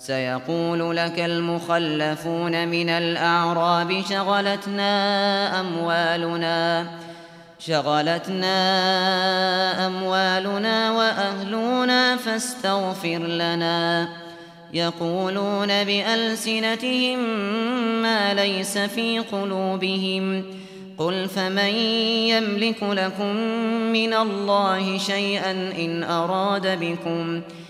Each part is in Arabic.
سيقول لك المخلفون من الأعراب شغلتنا أموالنا شغلتنا أموالنا وأهلنا فاستغفر لنا. يقولون بألسنتهم ما ليس في قلوبهم. قل فمن يملك لكم من الله شيئا إن أراد بكم ۖ؟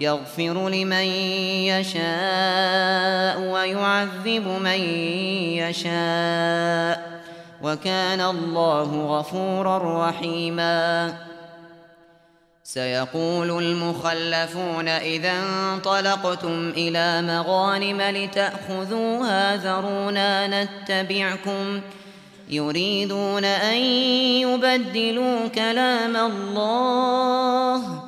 يغفر لمن يشاء ويعذب من يشاء وكان الله غفورا رحيما. سيقول المخلفون إذا انطلقتم إلى مغانم لتأخذوها ذرونا نتبعكم. يريدون أن يبدلوا كلام الله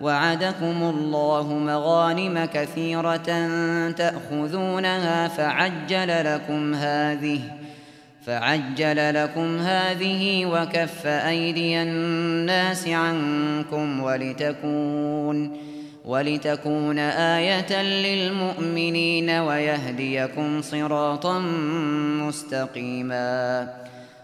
وعدكم الله مغانم كثيرة تأخذونها فعجل لكم هذه فعجل لكم هذه وكف أيدي الناس عنكم ولتكون ولتكون آية للمؤمنين ويهديكم صراطا مستقيما.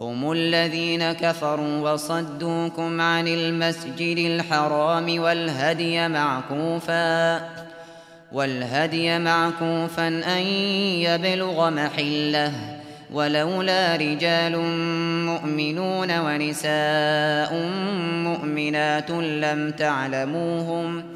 هم الذين كفروا وصدوكم عن المسجد الحرام والهدي معكوفا والهدي معكوفا أن يبلغ محله. ولولا رجال مؤمنون ونساء مؤمنات لم تعلموهم ۖ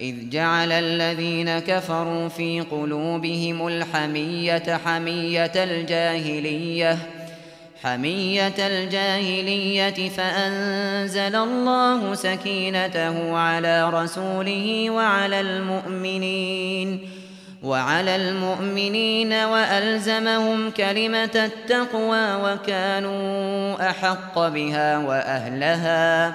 إذ جعل الذين كفروا في قلوبهم الحمية حمية الجاهلية حمية الجاهلية فأنزل الله سكينته على رسوله وعلى المؤمنين وعلى المؤمنين وألزمهم كلمة التقوى وكانوا أحق بها وأهلها.